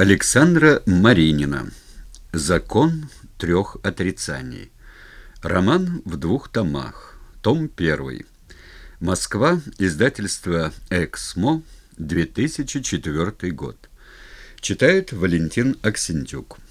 Александра Маринина. Закон трех отрицаний. Роман в двух томах. Том первый. Москва. Издательство «Эксмо», 2004 год. Читает Валентин Аксентюк.